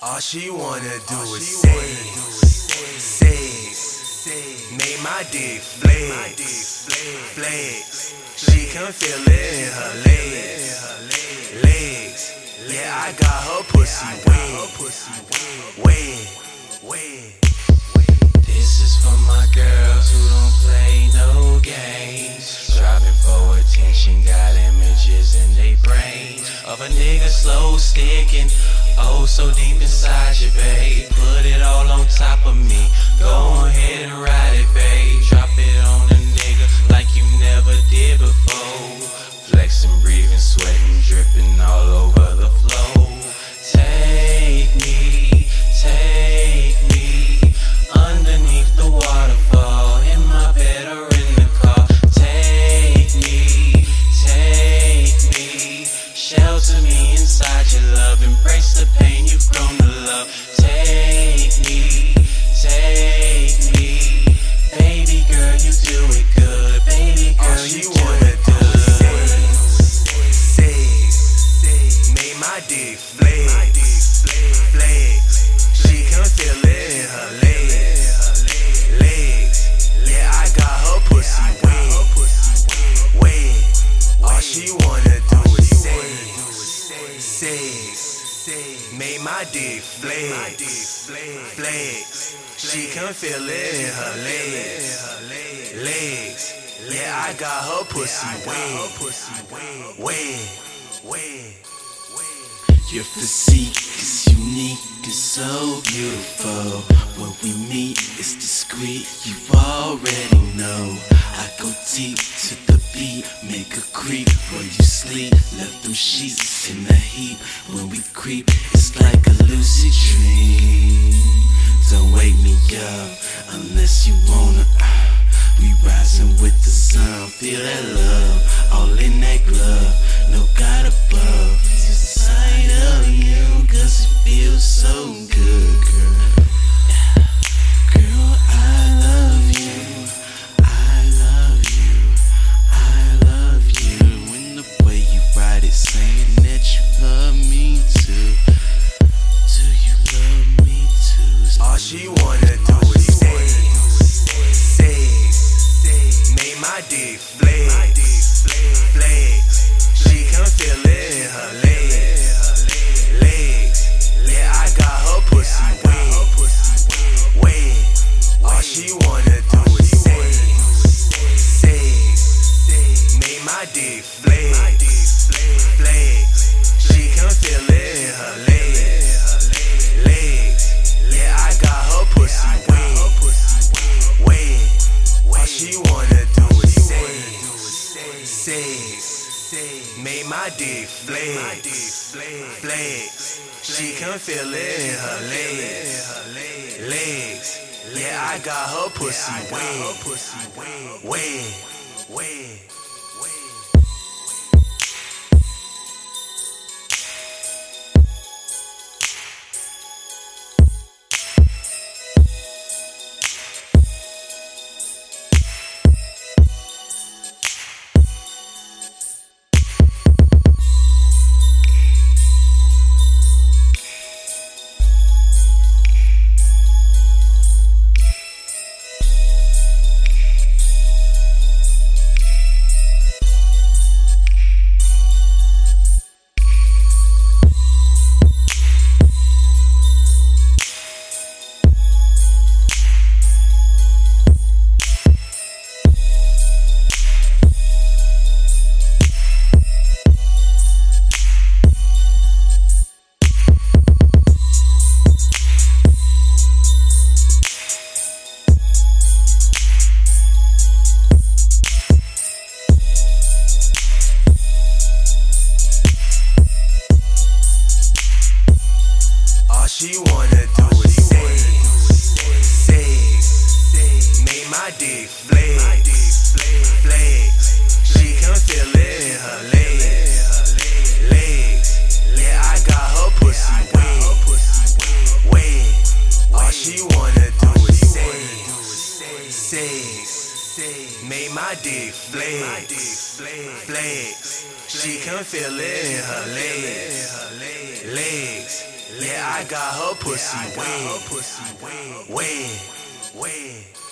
All she wanna do is sex, sex. Make my dick flex, flex. She can feel it in her legs, legs. Yeah, I got her pussy wet, wet, wet. This is for my girls who don't play no games. Striving for attention, got images in their brains of a nigga slow sticking. Oh, so deep inside you, babe. Put it all on top of me. Go ahead and ride it, babe. Embrace the pain you've grown to love. Take me, Make my dick flex, flex. She can feel it in her legs, legs. Yeah, I got her pussy wet, wet, wet. Your physique is unique so beautiful. When we meet, it's discreet, you already know. I go deep to the beat, make a creep where you sleep. Left them sheets in the heap. When we creep, it's like a lucid dream. Don't wake me up unless you wanna. uh, we rising with the sun, feel that love, she wanna do is sex. Make my dick flex, she wanna do is sex, sex. Make my dick flex, flex. She can feel it in her legs, legs. Yeah, I got her pussy wet, wet, wet. She can feel it in her legs, legs. Yeah, I got her pussy wet, wet. All she wanna do is sex, sex. Make my dick flex, flex. She can feel it in her legs, legs. Yeah, I got her pussy wet, wet, wet.